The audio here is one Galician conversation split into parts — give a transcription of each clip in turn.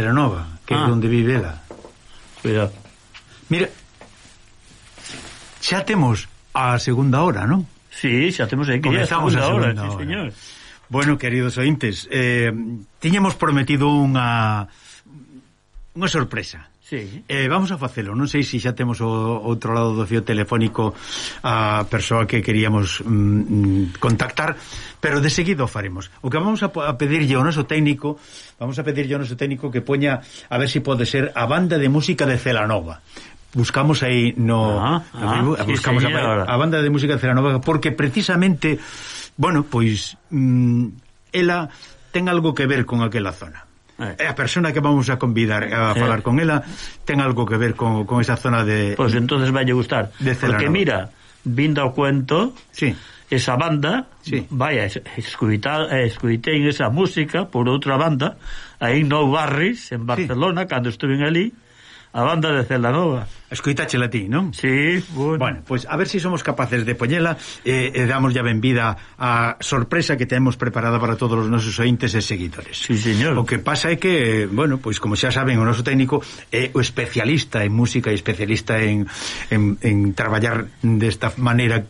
Ceranova, que ah. é onde vive ela. Mira. Mira. Xa temos a segunda hora, non? Sí, xa temos aí que Comezamos a segunda, a segunda hora, hora. Sí, señor. Bueno, queridos ointes, eh, tiñemos prometido unha unha sorpresa. Sí. Eh, vamos a facelo, non sei se xa temos o outro lado do fio telefónico a persoa que queríamos mm, mm contactar, pero de seguido faremos. O que vamos a, a pedirlle ao noso técnico, vamos a pedirlle ao noso técnico que poña a ver se si pode ser a banda de música de Celanova. Buscamos aí no ah, ah, Facebook, sí, buscamos sí, a, a banda de música de Celanova porque precisamente, bueno, pois mm, ela ten algo que ver con aquela zona. É a persona que vamos a convidar a eh, falar eh. con ela ten algo que ver con, con esa zona de Pois pues entonces vai gustar, porque mira, vindo ao cuento, sí. esa banda sí. vai a escutar, esa música por outra banda aí no Barris en Barcelona sí. cando estuve ali a banda de Celanova. Escoitáchela ti, non? Sí, bueno. Bueno, pois pues a ver se si somos capaces de poñela e, eh, e eh, damos ya benvida a sorpresa que temos preparada para todos os nosos ointes e seguidores. Sí, señor. O que pasa é que, bueno, pois como xa saben, o noso técnico é o especialista en música e especialista en, en, en traballar desta maneira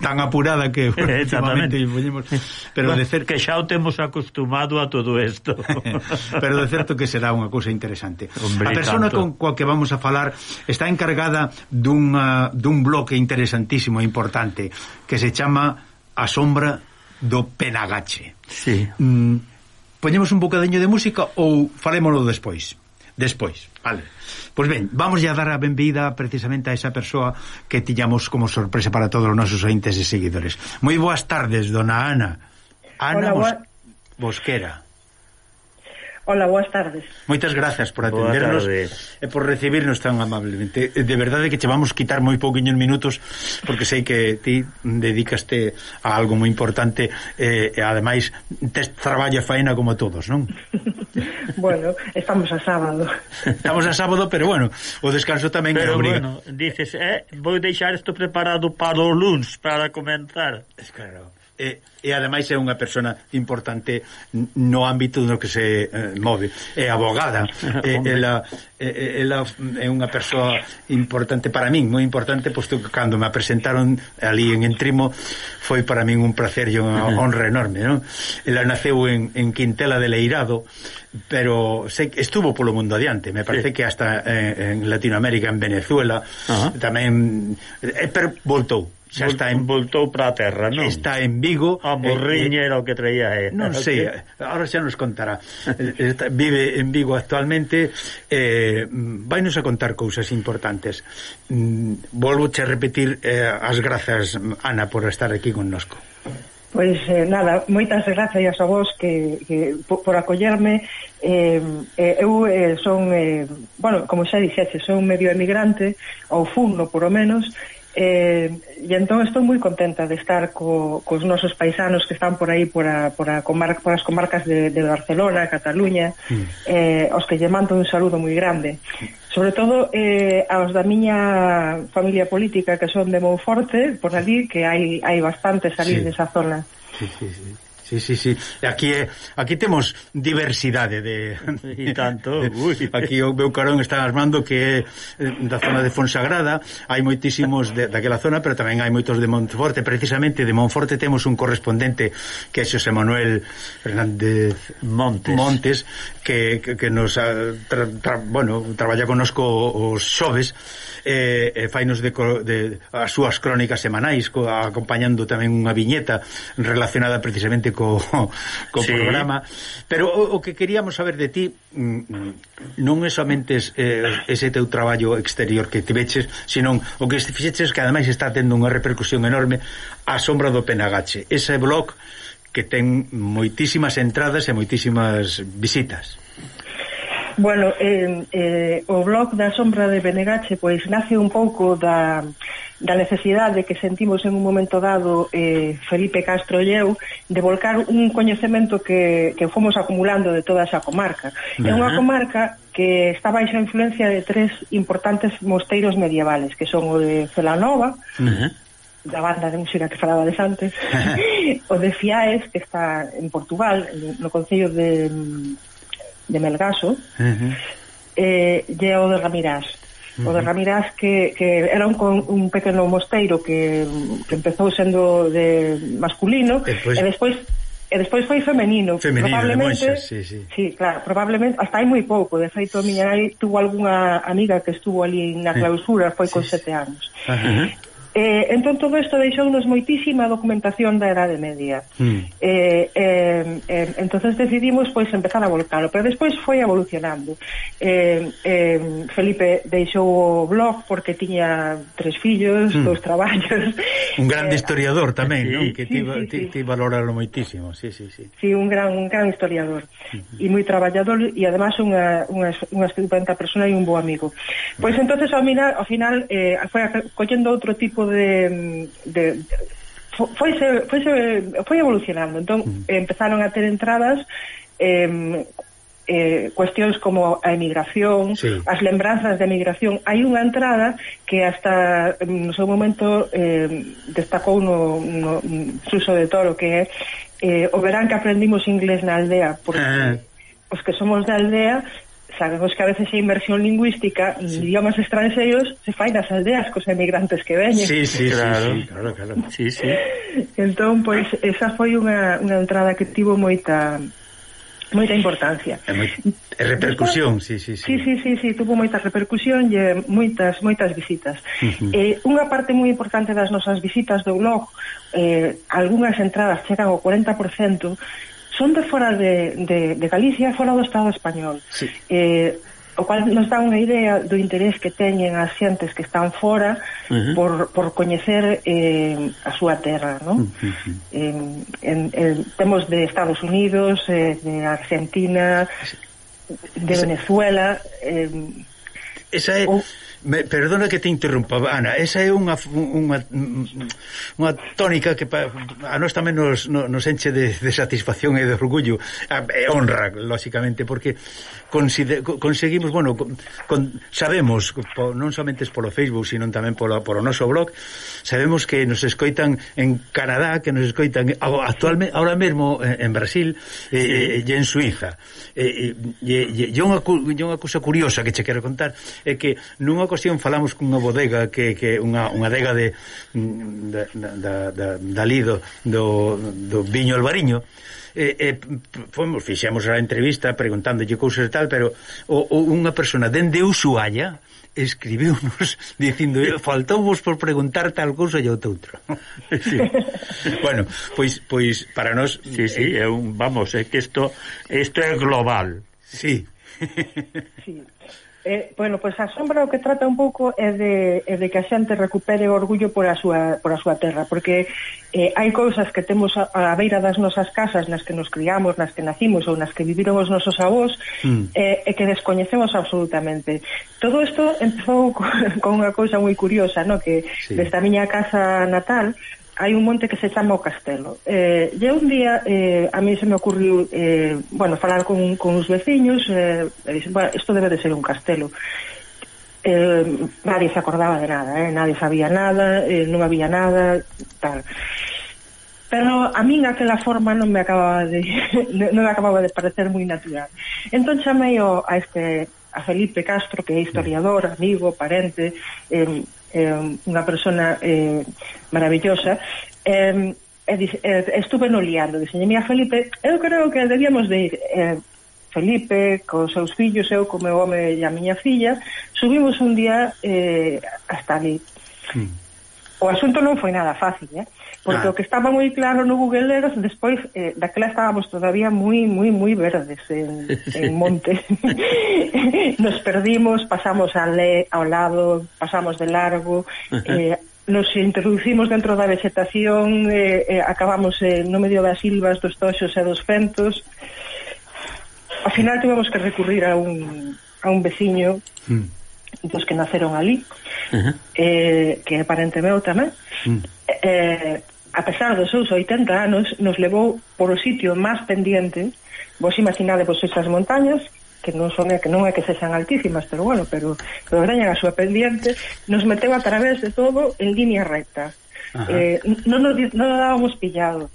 tan apurada que últimamente poñemos, pero de certo que xa o temos acostumado a todo isto. pero de certo que será unha cousa interesante. Hombre, a persona tanto. con coa que vamos a falar está encargada dunha dun bloque interesantísimo e importante que se chama A sombra do Penagache. Sí. Mm, poñemos un bocadiño de música ou falémolo despois? Despois. Vale. Pois ben, vamos a dar a benvida precisamente a esa persoa que tiñamos como sorpresa para todos os nosos ointes e seguidores. Moi boas tardes, dona Ana. Ana Hola, Mos... Bosquera. Hola, boas tardes. Moitas grazas por atendernos e por recibirnos tan amablemente. Eh, de verdade que che vamos quitar moi pouquiños minutos porque sei que ti dedicaste a algo moi importante e, e ademais tes traballa faena como todos, non? bueno, estamos a sábado. Estamos a sábado, pero bueno, o descanso tamén pero é obriga. Bueno, dices, eh, vou deixar isto preparado para o luns para comenzar. Claro e, e ademais é unha persona importante no ámbito no que se eh, move é abogada e, ela, e, ela é unha persoa importante para min moi importante posto que cando me presentaron ali en Entrimo foi para min un placer e unha honra enorme non? ela naceu en, en Quintela de Leirado pero sei, estuvo polo mundo adiante me parece sí. que hasta en, en Latinoamérica en Venezuela Ajá. tamén eh, pero voltou xa está en voltou para a terra, non? Está en Vigo. A morriña eh, eh, era o que traía eh. Non sei, agora xa nos contará. Eh, está, vive en Vigo actualmente eh vainos a contar cousas importantes. Mm, volvo a repetir eh, as grazas Ana por estar aquí connosco. Pois eh, nada, moitas gracias a vos que, que por, por acollerme. Eh, eh, eu eh, son, eh, bueno, como xa dixete, son medio emigrante, ou funo, por o menos, Eh, e entón estou moi contenta de estar co, cos nosos paisanos que están por aí por, a, por, a comar, por as comarcas de, de Barcelona, Cataluña mm. eh, os que lle mando un saludo moi grande sobre todo eh, aos da miña familia política que son de Monforte por ali, que hai, hai bastante salir sí. desa zona sí, sí, sí. Sí, sí, sí. Aquí é aquí temos diversidade de e tanto. Ui. Aquí o meu carón está armando que é eh, da zona de Fonsagrada, hai moitísimos de, daquela zona, pero tamén hai moitos de Monforte, precisamente de Monforte temos un correspondente que é Xosé Manuel Fernández Montes, Montes que, que, que nos tra, tra, bueno, traballa conosco os xoves eh, e fainos de, de as súas crónicas semanais co, acompañando tamén unha viñeta relacionada precisamente co, co sí. programa. Pero o, o que queríamos saber de ti mm, mm, non é somente es, eh, ese teu traballo exterior que te veches, senón o que fixeches que ademais está tendo unha repercusión enorme a sombra do Penagache. Ese blog que ten moitísimas entradas e moitísimas visitas. Bueno, eh, eh, o blog da sombra de Benegache pois nace un pouco da, da necesidade que sentimos en un momento dado eh, Felipe Castro e eu de volcar un coñecemento que, que fomos acumulando de toda esa comarca. É unha comarca que está baixo a influencia de tres importantes mosteiros medievales, que son o de Celanova, uh da banda de música que falabades antes, o de Fiaes, que está en Portugal, no Concello de de Melgaso, uh -huh. eh, e o de Ramirás. O de Ramirás que, que era un, un pequeno mosteiro que, que empezou sendo de masculino e, e despois e despois foi femenino, femenino probablemente, monxas, sí, sí. sí, claro, probablemente hasta hai moi pouco, de feito a miña nai tuvo algunha amiga que estuvo ali na clausura, foi sí, con sete anos. Ajá. Eh, entón todo isto deixounos moitísima documentación da Edade Media. Mm. Eh, eh, eh, entonces decidimos pois empezar a volcalo, pero despois foi evolucionando. Eh, eh, Felipe deixou o blog porque tiña tres fillos, mm. dous traballos. Un grande eh, historiador tamén, sí, non? Que ti, sí, sí, ti, valoralo moitísimo. Sí, sí, sí. Sí, un gran un gran historiador mm-hmm. e mm -hmm. moi traballador e además unha unha unha estupenda persona e un bo amigo. Pois mm. entonces ao, final, ao final eh, foi acollendo outro tipo de, de, de foise, foise, foi evolucionando entón mm. empezaron a ter entradas eh, eh, cuestións como a emigración, sí. as lembranzas de emigración. Hai unha entrada que hasta no seu momento eh, destacou no, no Suso de Toro, que é eh, o verán que aprendimos inglés na aldea, porque ah. os que somos da aldea sabemos que a veces a inversión lingüística en idiomas estranxeiros se fai nas aldeas cos emigrantes que veñen. Sí, sí, claro, sí, sí, claro, claro. Sí, sí. Entón, pois, esa foi unha, unha entrada que tivo moita moita importancia. É moi, repercusión, sí, sí, sí. Sí, sí, sí, sí, tuvo moita repercusión e moitas moitas visitas. Eh, unha parte moi importante das nosas visitas do blog, eh, algunhas entradas chegan ao 40%, son de fora de, de, de Galicia, fora do Estado español. Sí. Eh, o cual nos dá unha idea do interés que teñen as xentes que están fora uh -huh. por, por coñecer eh, a súa terra non? Uh -huh. eh, en, en, temos de Estados Unidos eh, de Argentina de Venezuela eh, esa é, O, Me, perdona que te interrumpa, Ana, esa é unha unha, unha tónica que pa, a nós tamén nos, nos enche de, de satisfacción e de orgullo, e honra, lóxicamente, porque consider, conseguimos, bueno, con, sabemos, po, non somente polo Facebook, sino tamén polo, polo noso blog, sabemos que nos escoitan en Canadá, que nos escoitan actualmente, ahora mesmo en, en Brasil e, e, e en Suiza. E, e, e, e, e unha, unha cousa curiosa que che quero contar é que nunha ocasión falamos cunha bodega que, que unha, unha adega de, da, da, da, Lido do, do, do viño albariño e, e fomos, fixemos a entrevista preguntándolle cousas e tal, pero o, o, unha persona dende Ushuaia escribiunos dicindo eh, faltouvos por preguntar tal cousa e outra outra. sí. bueno, pois pois para nós sí, sí, eh, é un vamos, é que isto isto é global. Sí. sí. Eh, bueno, pois pues a sombra o que trata un pouco é de, é de que a xente recupere o orgullo por a súa, por a súa terra, porque eh, hai cousas que temos a, a beira das nosas casas nas que nos criamos, nas que nacimos ou nas que viviron os nosos avós, mm. eh, e que descoñecemos absolutamente. Todo isto empezou con, con unha cousa moi curiosa, no? que sí. desta miña casa natal hai un monte que se chama o Castelo. Eh, e un día eh, a mí se me ocurriu eh, bueno, falar con, con os veciños eh, e dixen, bueno, isto debe de ser un castelo. Eh, nadie se acordaba de nada, eh, nadie sabía nada, eh, non había nada, tal. Pero a min aquela forma non me acababa de non me acababa de parecer moi natural. Entón chamei o, a este a Felipe Castro, que é historiador, amigo, parente, eh, eh, unha persona eh, maravillosa, eh, e, eh, estuve no liando, diseñeme a Felipe, eu creo que debíamos de ir, eh, Felipe, cos seus fillos, eu co meu home e a miña filla, subimos un día eh, hasta ali. Mm. O asunto non foi nada fácil, eh? Porque ah. o que estaba moi claro no Google Earth despois eh, daquela estábamos todavía moi moi moi verdes en, en monte. nos perdimos, pasamos a le, ao lado, pasamos de largo, eh, nos introducimos dentro da vegetación, eh, eh, acabamos eh, no medio das silvas, dos toxos e dos fentos. Ao final tivemos que recurrir a un a un veciño mm dos que naceron ali, uh -huh. eh, que é parente meu tamén, mm. eh, eh a pesar dos seus 80 anos, nos levou por o sitio máis pendiente. Vos imaginade vos esas montañas, que non son que non é que sexan altísimas, pero bueno, pero pero teñen a súa pendiente, nos meteu a través de todo en línea recta. Ajá. Eh, non nos non nos dábamos pillado.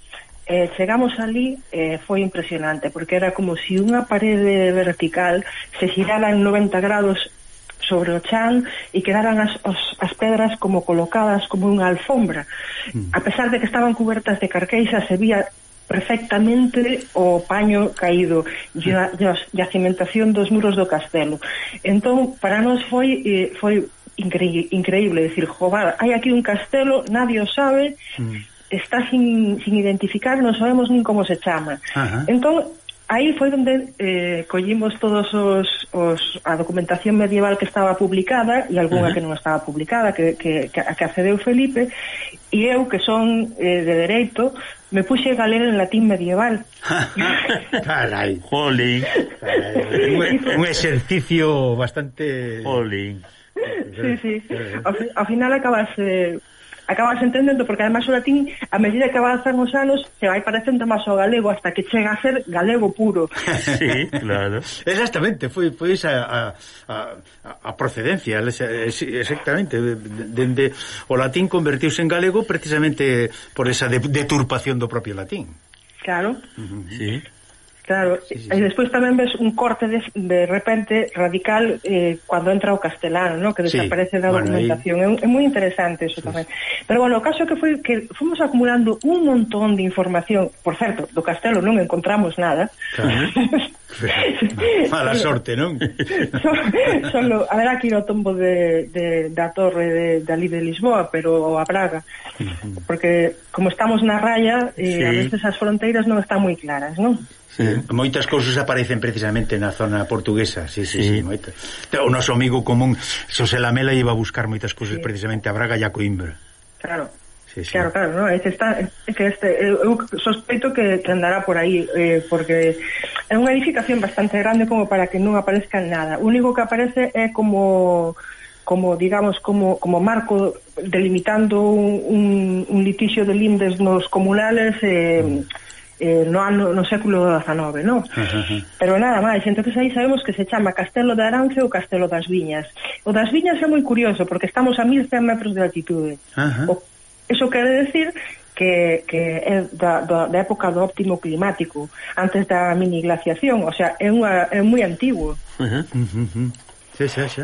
Eh, chegamos ali, eh, foi impresionante, porque era como se si unha parede vertical se girara en 90 grados sobre o chan e quedaran as, os, as pedras como colocadas como unha alfombra. Mm. A pesar de que estaban cubertas de carqueixa, se vía perfectamente o paño caído e a, a cimentación dos muros do castelo. Entón, para nós foi eh, foi increíble, increíble decir, jobar, hai aquí un castelo, nadie o sabe, mm. está sin, sin identificar, non sabemos nin como se chama. Ajá. Entón, aí foi onde eh, collimos todos os, os a documentación medieval que estaba publicada e algunha uh -huh. que non estaba publicada que, que, que, a que accedeu Felipe e eu que son eh, de dereito me puxe a ler en latín medieval carai jolín. Un, un exercicio bastante jolín Sí, sí. Ao, ao final acabas eh, acabas entendendo porque además o latín a medida que avanzan os anos se vai parecendo máis ao galego hasta que chega a ser galego puro. sí, claro. Exactamente, foi foi esa a, a, a procedencia, exactamente, dende o latín convertiuse en galego precisamente por esa deturpación do propio latín. Claro. Uh -huh. Sí. Claro, sí, sí, sí. e despois tamén ves un corte de, de repente radical eh, cando entra o castelán, ¿no? que desaparece sí, da documentación. Bueno, aí... É, é moi interesante eso sí, tamén. Sí. Pero bueno, o caso que foi que fomos acumulando un montón de información. Por certo, do castelo non encontramos nada. Claro. Mala sorte, non? solo, solo, ver aquí ir ao tombo de, de, da torre de, de ali de Lisboa, pero a Braga. Porque como estamos na raya, eh, sí. a veces as fronteiras non están moi claras, non? Sí. Moitas cousas aparecen precisamente na zona portuguesa, sí, sí, sí, sí moitas. O noso amigo común Xosé Lamela iba a buscar moitas cousas sí. precisamente a Braga e a Coimbra. Claro. Sí, sí. Claro, claro, no? este está que este eu sospeito que, que andará por aí eh, porque é unha edificación bastante grande como para que non aparezca nada. O único que aparece é como como digamos como como marco delimitando un, un, un litixio de lindes nos comunales eh, mm eh, no ano no século XIX, non? Uh -huh. Pero nada máis, entonces aí sabemos que se chama Castelo de Arance ou Castelo das Viñas. O das Viñas é moi curioso porque estamos a 1100 metros de altitude. Uh -huh. o, eso quere decir que, que é da, da, da época do óptimo climático, antes da mini glaciación, o sea, é, unha, é moi antigo. Uh -huh. Uh -huh. Sí, sí, sí.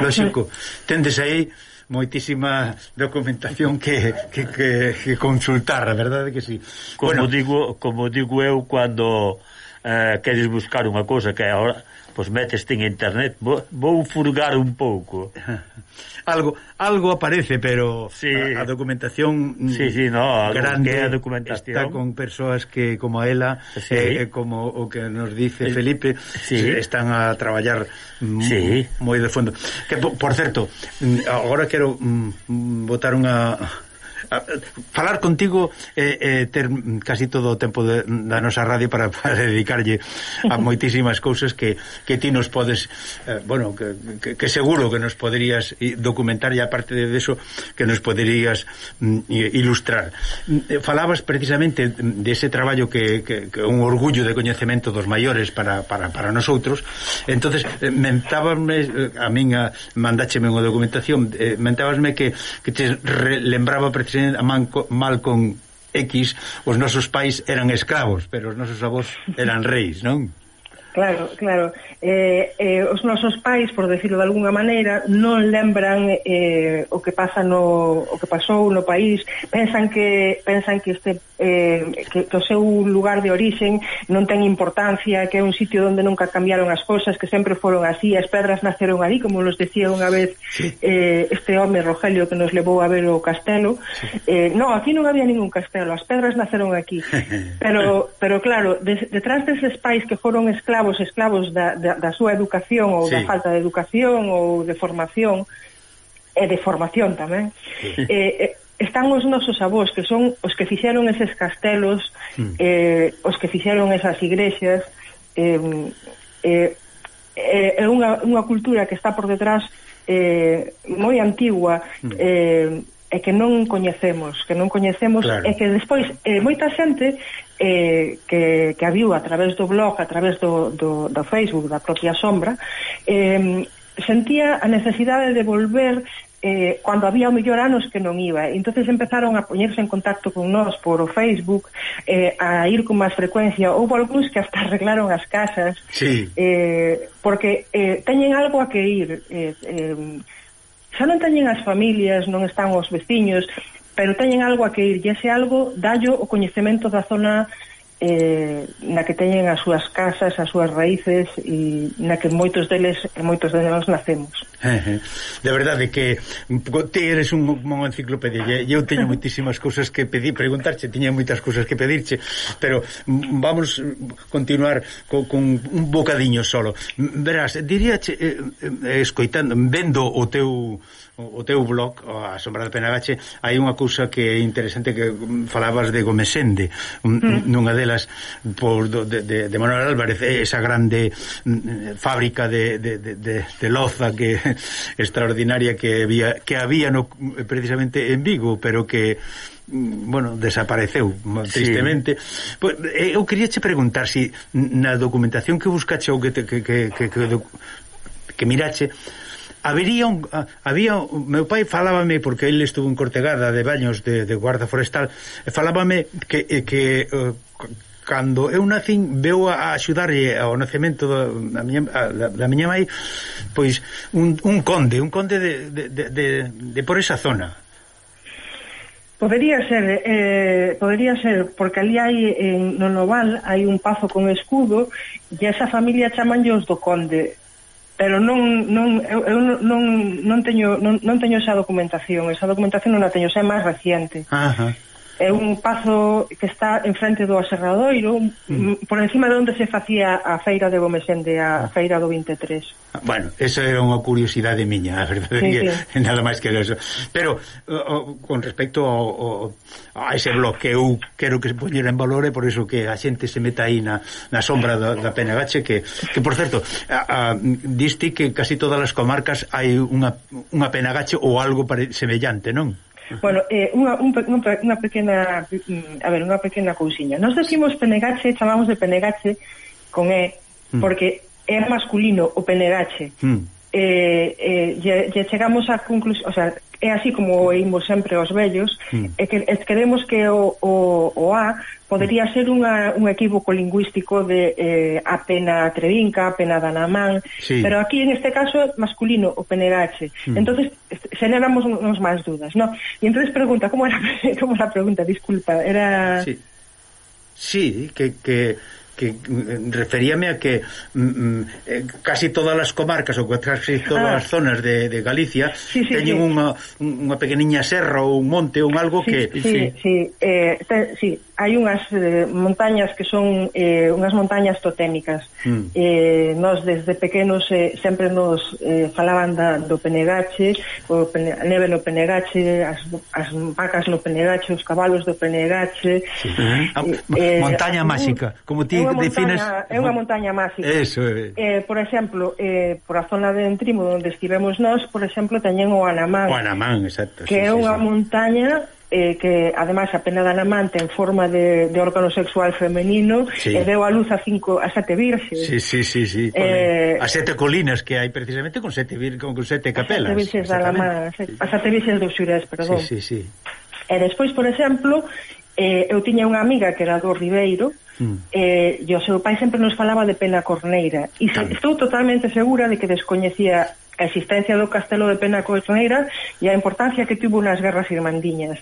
Lógico. Tendes aí moitísima documentación que, que, que, que consultar, a verdade que sí. Como bueno, digo, como digo eu cando eh, queres buscar unha cousa que agora pois metes en internet, vou, vou furgar un pouco. algo algo aparece, pero sí. a, a documentación Sí, sí, no, grande que a documentación está con persoas que como a ela sí. Eh, eh, como o que nos dice Felipe, sí. están a traballar sí. moi de fondo. Que por, por certo, mm, agora quero mm, botar unha falar contigo eh, eh, ter casi todo o tempo de, da nosa radio para, para dedicarlle a moitísimas cousas que, que ti nos podes eh, bueno, que, que, que seguro que nos poderías documentar e aparte de eso que nos poderías mm, ilustrar. Mm, eh, falabas precisamente de ese traballo que, que, que un orgullo de coñecemento dos maiores para, para, para nosotros. Entonces eh, mentábame eh, a min a, mandácheme unha documentación eh, mentábasme que, que te lembraba precisamente a mal con X, os nosos pais eran escravos, pero os nosos avós eran reis, non? Claro, claro. Eh, eh, os nosos pais, por decirlo de alguna maneira, non lembran eh, o que pasa no o que pasou no país, pensan que pensan que este eh, que, que o seu lugar de orixen non ten importancia, que é un sitio onde nunca cambiaron as cousas, que sempre foron así, as pedras naceron ali, como nos decía unha vez sí. eh, este home Rogelio que nos levou a ver o castelo. Sí. Eh, non, aquí non había ningún castelo, as pedras naceron aquí. pero pero claro, de, detrás deses pais que foron esclavos escravos esclavos da, da, da súa educación ou sí. da falta de educación ou de formación e de formación tamén sí. eh, eh están os nosos avós que son os que fixeron eses castelos mm. eh, os que fixeron esas igrexas eh, eh, é eh, unha, unha cultura que está por detrás eh, moi antigua mm. eh, e que non coñecemos, que non coñecemos claro. e que despois eh, moita xente eh, que, que a viu a través do blog, a través do, do, do Facebook, da propia sombra, eh, sentía a necesidade de volver eh, cando había o mellor anos que non iba. entonces empezaron a poñerse en contacto con nós por o Facebook, eh, a ir con máis frecuencia. Houve algúns que hasta arreglaron as casas, sí. eh, porque eh, teñen algo a que ir. Eh, eh, xa non teñen as familias, non están os veciños, pero teñen algo a que ir, e ese algo dallo o coñecemento da zona eh, na que teñen as súas casas, as súas raíces e na que moitos deles e moitos de nós nacemos. De verdade que ti eres un, un enciclopedia e eu teño moitísimas cousas que pedir, preguntarche, tiña moitas cousas que pedirche, pero vamos continuar co, con un bocadiño solo. Verás, diríache eh, eh escoitando, vendo o teu o teu blog, a Sombra de Penagache, hai unha cousa que é interesante que falabas de Gomesende, mm. mm. nunha de Bruselas por, de, de, de Manuel Álvarez eh, esa grande mm, eh, fábrica de, de, de, de loza que extraordinaria que había que había no, precisamente en Vigo pero que mm, bueno, desapareceu mm, tristemente. Sí. pues, eh, eu quería che preguntar se si na documentación que buscache ou que te, que que que que, que mirache habería un, había meu pai falábame porque el estuvo en Cortegada de Baños de, de guarda forestal falábame que que cando eu nacín veu a, axudarlle ao nacemento da, da, miña, a, da, da miña mãe pois un, un conde un conde de, de, de, de, de por esa zona Podería ser, eh, podería ser, porque ali hai en no Noval hai un pazo con escudo e esa familia chaman os do Conde, pero non non eu, eu non non teño non, non teño esa documentación, esa documentación non a teño, xa é máis reciente. Ajá é un pazo que está enfrente do aserradoiro, mm. por encima de onde se facía a feira de Gomesende, a ah. feira do 23. Ah, bueno, esa é unha curiosidade miña, a verdade sí, sí. nada máis que eso. Pero o, con respecto ao, a ese blog que eu quero que se poñera en valor e por iso que a xente se meta aí na, na sombra da, da Penagache, que, que por certo, a, a, diste que casi todas as comarcas hai unha, unha Penagache ou algo pare, semellante, non? Bueno, eh, unha, un, un, unha pequena mm, a ver, unha pequena cousiña. Nos decimos penegache, chamamos de penegache con E, mm. porque é masculino o penegache. Mm eh, eh, lle, lle chegamos a conclusión, o sea, é así como oímos sempre os vellos, mm. e que e queremos que o, o, o A podería hmm. ser unha, un equívoco lingüístico de eh, a pena trevinca, a pena danamán, sí. pero aquí en este caso masculino, o penerache. Mm. Entonces generamos nos máis dudas, ¿no? E entonces pregunta, como era como era a pregunta? Disculpa, era Sí. Sí, que que que mm, referíame a que mm, mm, eh, casi todas as comarcas ou casi todas ah. as zonas de, de Galicia sí, sí, teñen sí. unha, unha pequeniña serra ou un monte ou un algo sí, que... Sí, sí. sí. Eh, te, sí hai unhas eh, montañas que son eh, unhas montañas totémicas. Mm. Eh, nós desde pequenos eh, sempre nos eh, falaban da, do Penegache, o pene, a neve no Penegache, as, as vacas no Penegache, os cabalos do Penegache. Sí. Ah, eh, eh, montaña eh, máxica, como ti defines... É unha montaña máxica. Eso, é. eh, por exemplo, eh, por a zona de Entrimo onde estivemos nós, por exemplo, teñen o Anamán. O Anamán, exacto. Que sí, é unha sí, montaña eh, que ademais a pena da Namán en forma de, de órgano sexual femenino sí. e deu a luz a cinco a sete virxes. Sí, sí, sí, sí. Eh, a sete colinas que hai precisamente con sete vir, con, con sete capelas. A sete virxes da Namán, a sete virxes do Xurés, perdón. Sí, sí, sí. E despois, por exemplo, eh, eu tiña unha amiga que era do Ribeiro, Mm. Eh, e o seu pai sempre nos falaba de Pena Corneira e se, estou totalmente segura de que descoñecía a existencia do castelo de Pena Colchoneira e a importancia que tivo nas guerras irmandiñas.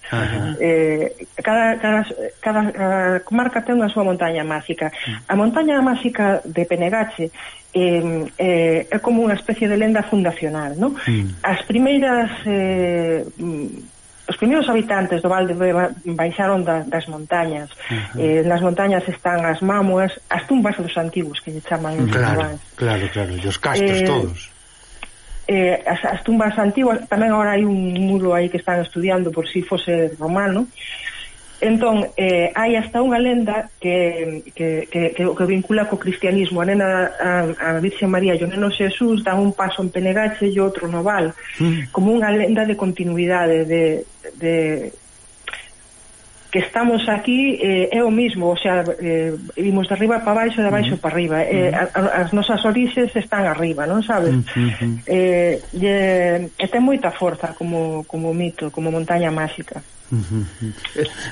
Eh, cada, cada, cada, cada comarca ten a súa montaña máxica. Mm. A montaña máxica de Penegache eh, eh, é como unha especie de lenda fundacional. ¿no? Mm. As primeiras... Eh, os primeiros habitantes do Val de Beba baixaron da, das montañas. Uh -huh. eh, nas montañas están as mámoas, as tumbas dos antigos que lle chaman claro, claro, claro, e os castros eh, todos eh, as, as tumbas antiguas tamén agora hai un muro aí que están estudiando por si fose romano. Entón eh, hai hasta unha lenda que, que, que, que, que vincula co cristianismo. A nena a, a Virxe María e o neno Xesús dan un paso en Penegache e outro no Val. Mm. como unha lenda de continuidade de, de que estamos aquí eh, é o mismo, o sea, eh, vimos de arriba para baixo, de baixo uh -huh. para arriba. Eh, uh -huh. as nosas orixes están arriba, non sabes? Uh -huh. eh, e, e ten moita forza como, como mito, como montaña máxica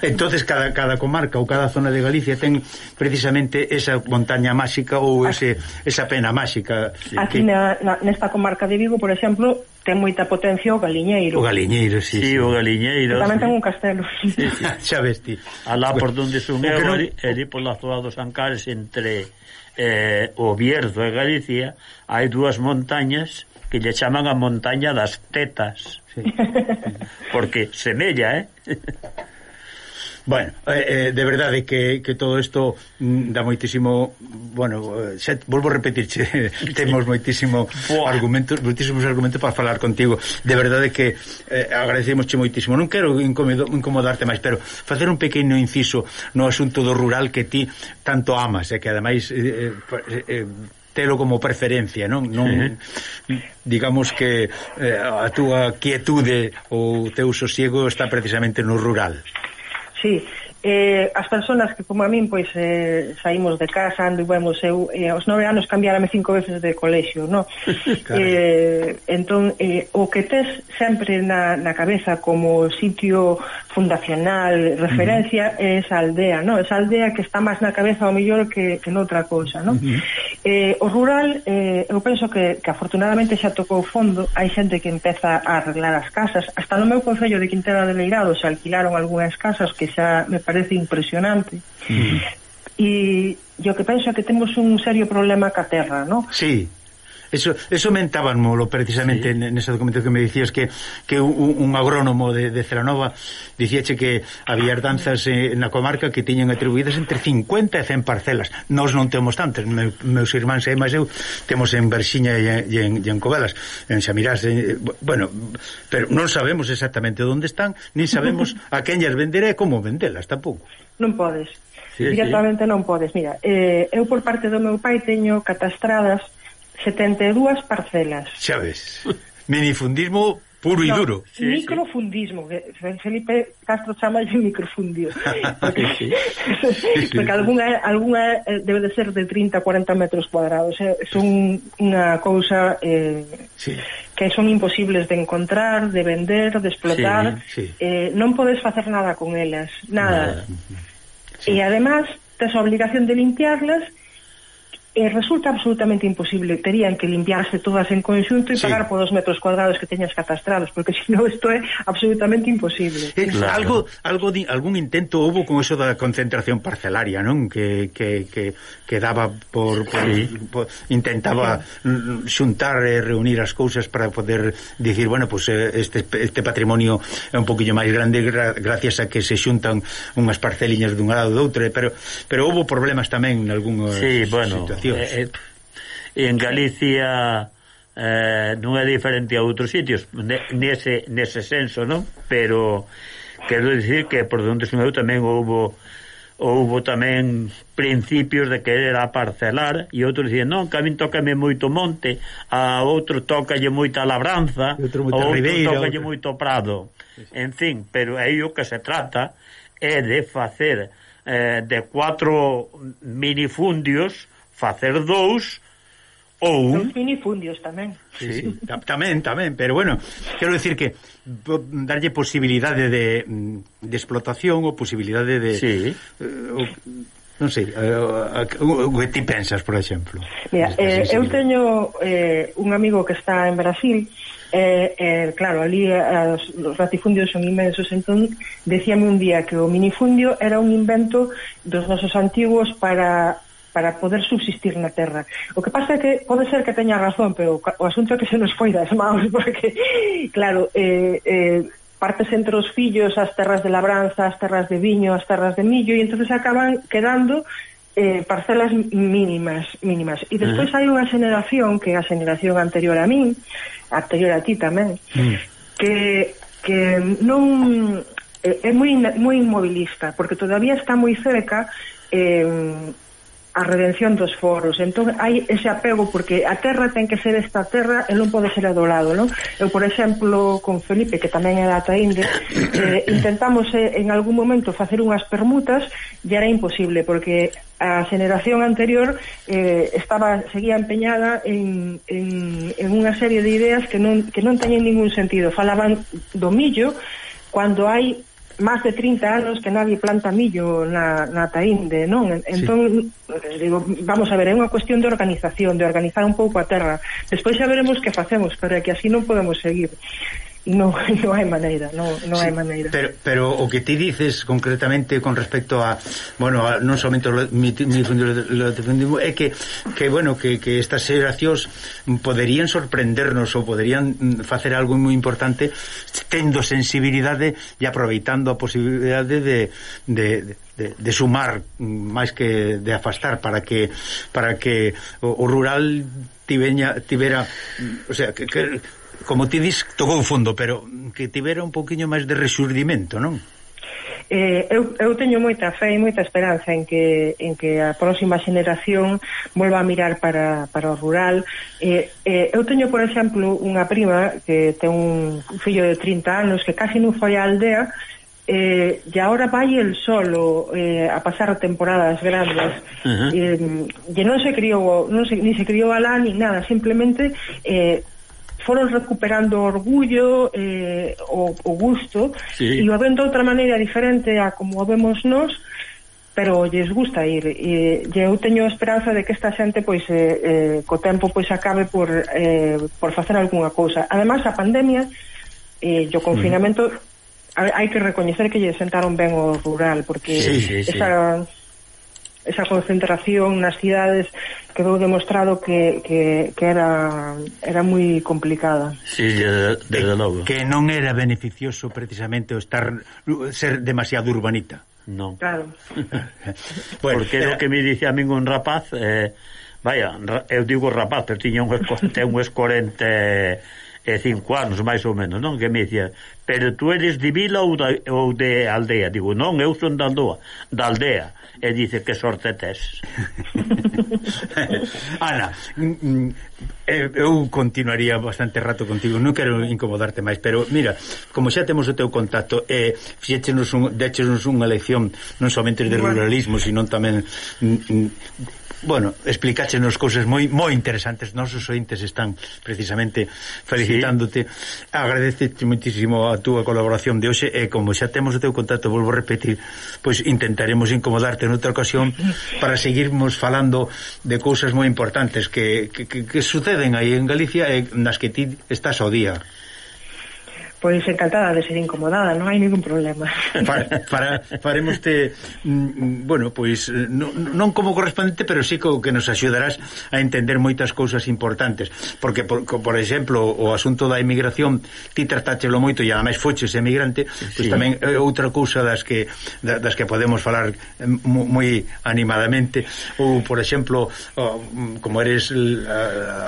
entonces cada, cada comarca ou cada zona de Galicia ten precisamente esa montaña máxica ou ese, esa pena máxica aquí que... na, na, nesta comarca de Vigo por exemplo ten moita potencia o galiñeiro. O galiñeiro, sí. Sí, sí. o galiñeiro. Tamén ten un castelo. Sí, sí. Xa vesti. Alá por donde son eu, no... eri pola zona dos Ancares entre eh, o Bierzo e Galicia, hai dúas montañas que lle chaman a montaña das tetas. Sí. Porque semella, eh? Bueno, eh, eh, de verdade que, que todo isto mm, dá moitísimo, bueno, eh, xa, volvo a repetirche, temos moitísimo argumentos, moitísimos argumentos para falar contigo. De verdade que eh, agradecemosche moitísimo. Non quero incomodo, incomodarte máis, pero facer un pequeno inciso no asunto do rural que ti tanto amas, e eh, que ademais eh, eh, eh, eh telo como preferencia, non? non digamos que eh, a túa quietude ou o teu sosiego está precisamente no rural. Sí, eh, as persoas que como a min pois eh, saímos de casa ando e vemos eu eh, aos nove anos cambiárame cinco veces de colexio no? eh, entón eh, o que tes sempre na, na cabeza como sitio fundacional referencia uh -huh. é esa aldea no? esa aldea que está máis na cabeza ao mellor que, que noutra cousa no? uh -huh. eh, o rural eh, eu penso que, que afortunadamente xa tocou fondo hai xente que empeza a arreglar as casas hasta no meu concello de Quintela de Leirado se alquilaron algunhas casas que xa me parece parece impresionante. Mm. E, e o que penso é que temos un serio problema ca terra, non? Sí. Eso, eso mentábanmolo precisamente sí. nese documento que me dicías que, que un, un agrónomo de, de Celanova dicíache que había ah. danzas eh, na comarca que tiñan atribuídas entre 50 e 100 parcelas. Nós non temos tantas. Me, meus irmáns e máis eu temos en Berxiña e, e, en, e en Covelas, en Xamirás. E, eh, bueno, pero non sabemos exactamente onde están, nin sabemos a quen llas venderá e como vendelas tampouco. Non podes. Sí, directamente sí. non podes. Mira, eh, eu por parte do meu pai teño catastradas 72 parcelas. Xa ves. Minifundismo puro no, e duro. Sí, microfundismo, sí. que Felipe Castro chama de microfundio. porque, sí. porque algunha, algunha eh, debe de ser de 30, 40 metros cuadrados. É, son unha cousa eh, sí. que son imposibles de encontrar, de vender, de explotar. Sí, sí. Eh, non podes facer nada con elas, nada. nada. Sí. E además, tes a obligación de limpiarlas eh, resulta absolutamente imposible. Terían que limpiarse todas en conxunto e sí. pagar polos metros cuadrados que teñas catastrados, porque senón isto é absolutamente imposible. Eh, claro. algo, algo di, algún intento houve con eso da concentración parcelaria, non? Que, que, que, que daba por, por, sí. por intentaba sí. xuntar e reunir as cousas para poder dicir, bueno, pues eh, este, este patrimonio é un poquillo máis grande gra, gracias a que se xuntan unhas parceliñas dun lado do outro, pero pero houve problemas tamén en algún Sí, bueno, situación cuestións. Eh, eh, en Galicia eh, non é diferente a outros sitios nese, nese senso, non? Pero quero dicir que por donde se meu tamén houbo houbo tamén principios de querer aparcelar e outros dicían, non, que a min tócame moito monte, a outro tócalle moita labranza, a outro, ribeira, tócalle outro... moito prado. En fin, pero aí o que se trata é de facer eh, de cuatro minifundios facer dous ou un... Os minifundios tamén. Sí, sí, tamén, tamén, pero bueno, quero decir que darlle posibilidade de, de explotación ou posibilidade de... Sí. Uh, non sei, eh, o que ti pensas, por exemplo? Mira, eh, eu teño eh, un amigo que está en Brasil eh, eh, claro, ali eh, os latifundios son inmensos entón, decíame un día que o minifundio era un invento dos nosos antigos para para poder subsistir na Terra. O que pasa é que pode ser que teña razón, pero o asunto é que se nos foi das maus, porque, claro, eh, eh, partes entre os fillos as terras de labranza, as terras de viño, as terras de millo, e entonces acaban quedando eh, parcelas mínimas, mínimas. E despois uh -huh. hai unha xeneración, que é a xeneración anterior a min, anterior a ti tamén, uh -huh. que, que non eh, é moi moi inmobilista, porque todavía está moi cerca eh, a redención dos foros. Entón, hai ese apego, porque a terra ten que ser esta terra e non pode ser a do lado, non? Eu, por exemplo, con Felipe, que tamén era da Taínde, eh, intentamos eh, en algún momento facer unhas permutas e era imposible, porque a xeneración anterior eh, estaba seguía empeñada en, en, en unha serie de ideas que non, que non teñen ningún sentido. Falaban do millo, cando hai máis de 30 anos que nadie planta millo na, na Taínde, non? Entón, sí. digo, vamos a ver, é unha cuestión de organización, de organizar un pouco a terra. Despois xa veremos que facemos, pero é que así non podemos seguir non no hai maneira, non no sí, hai maneira. Pero, pero o que ti dices concretamente con respecto a, bueno, a, non somente lo mi, mi fundismo, é que, que bueno, que, que estas xeracións poderían sorprendernos ou poderían mm, facer algo moi importante tendo sensibilidade e aproveitando a posibilidade de, de, de de, de sumar mm, máis que de afastar para que para que o, o rural tiveña tivera, mm, o sea, que, que como ti dis, tocou fondo, pero que tivera un poquinho máis de resurdimento, non? Eh, eu, eu teño moita fe e moita esperanza en que, en que a próxima xeneración volva a mirar para, para o rural eh, eh, eu teño por exemplo unha prima que ten un fillo de 30 anos que casi non foi á aldea eh, e agora vai el solo eh, a pasar temporadas grandes uh -huh. eh, e non se criou non se, ni se criou alá ni nada simplemente eh, foron recuperando o orgullo eh, o, o gusto sí. e o ven de outra maneira diferente a como o vemos nós pero lles gusta ir e, e eu teño esperanza de que esta xente pois eh, eh, co tempo pois acabe por, eh, por facer algunha cousa ademais a pandemia eh, e eh, o confinamento mm. hai que recoñecer que lle sentaron ben o rural porque sí, sí, sí. esa esa concentración nas cidades quedou demostrado que, que, que era, era moi complicada. Sí, desde, desde eh, logo. Que non era beneficioso precisamente o estar ser demasiado urbanita. Non. Claro. bueno, Porque era... o eh, que me dice a min un rapaz, eh, vaya, eu digo rapaz, pero tiña un ten e 5 eh, anos, máis ou menos, non? Que me dicía, pero tú eres de vila ou, da, ou de aldea? Digo, non, eu son da aldea, da aldea e dice que sorte tes. Ana, mm, mm, eh, eu continuaría bastante rato contigo, non quero incomodarte máis, pero mira, como xa temos o teu contacto e eh, fixéchenos un, déchenos unha lección non somente de ruralismo, sino tamén mm, mm Bueno, explicáchenos cousas moi moi interesantes. Nosos ointes están precisamente felicitándote. Sí. Agradecete muitísimo a túa colaboración de hoxe e como xa temos o teu contacto, volvo a repetir, pois intentaremos incomodarte noutra ocasión para seguirmos falando de cousas moi importantes que, que, que, que suceden aí en Galicia e nas que ti estás ao día. Pois encantada de ser incomodada, non hai ningún problema. Para, para faremos te mm, mm bueno, pois eh, non, non como correspondente, pero sí co que nos axudarás a entender moitas cousas importantes, porque por, por exemplo, o asunto da emigración ti tratáchelo moito e ademais foches emigrante, pois sí. tamén é outra cousa das que das que podemos falar eh, moi animadamente ou por exemplo, mm, como eres eh,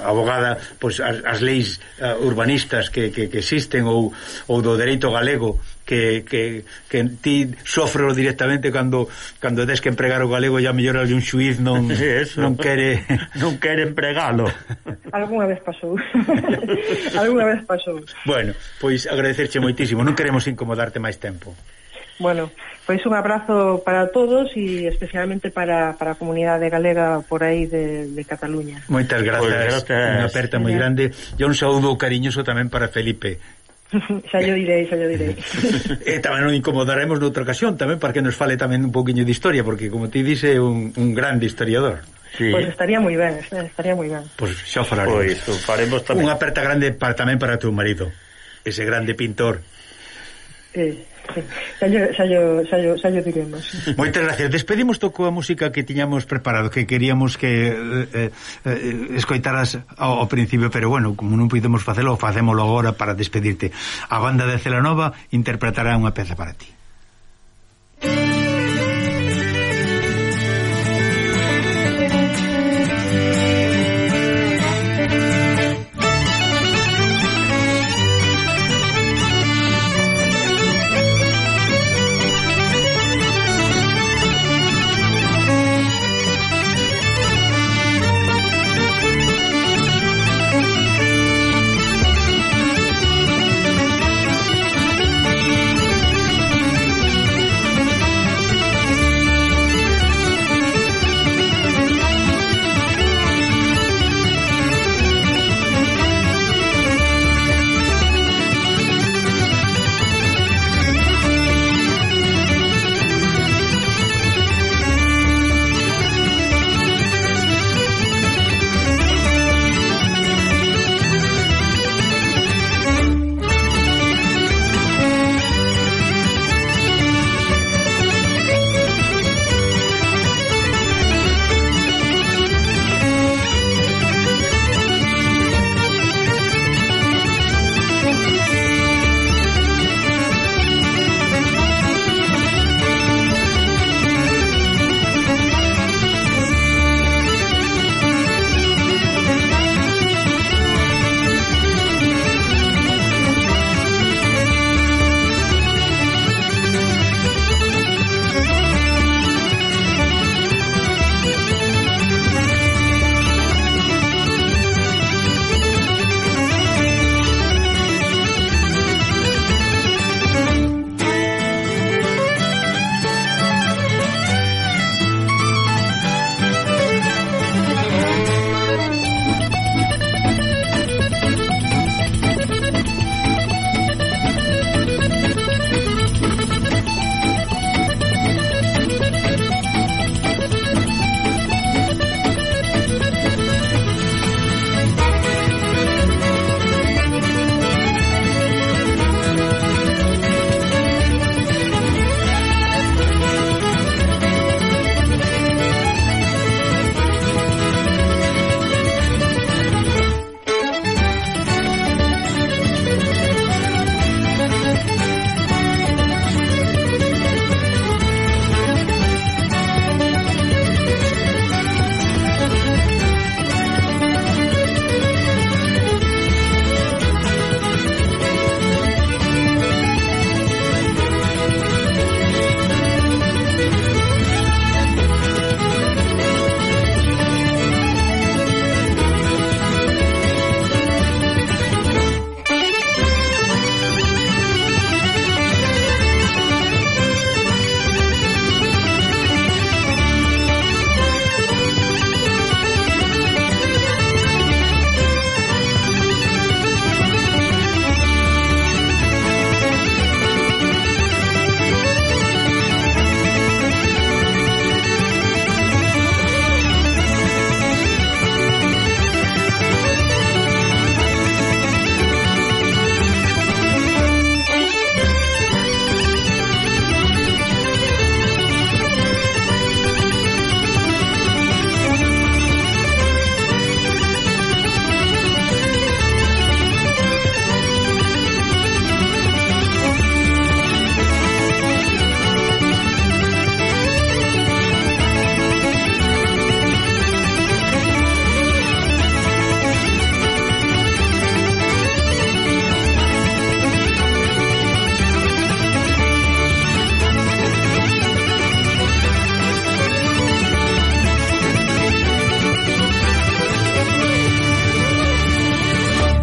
abogada, pois as, as leis urbanistas que, que, que existen ou ou do dereito galego que, que, que ti sofrelo directamente cando cando tes que empregar o galego e a mellor ali un xuiz non Eso. non quere non quere empregalo. Alguna vez pasou. Alguna vez pasou. Bueno, pois agradecerche moitísimo, non queremos incomodarte máis tempo. Bueno, pois un abrazo para todos e especialmente para, para a comunidade galega por aí de, de Cataluña. Moitas pois grazas, pues, unha aperta moi grande e un saúdo cariñoso tamén para Felipe, xa yo direi, xa yo direi. e tamén o incomodaremos noutra ocasión tamén para que nos fale tamén un poquinho de historia, porque como ti dice un, un grande historiador. Sí. Pois pues estaría moi ben, estaría moi ben. Pois pues xa falaremos. Pois pues, faremos tamén. Unha aperta grande para, tamén para teu marido, ese grande pintor. Eh, xa, yo, xa, yo, xa, yo, xa yo diremos. Moitas gracias. Despedimos to coa música que tiñamos preparado, que queríamos que eh, eh, eh, escoitaras ao, ao principio, pero bueno, como non podemos facelo, facémolo agora para despedirte. A banda de Celanova interpretará unha peza para ti.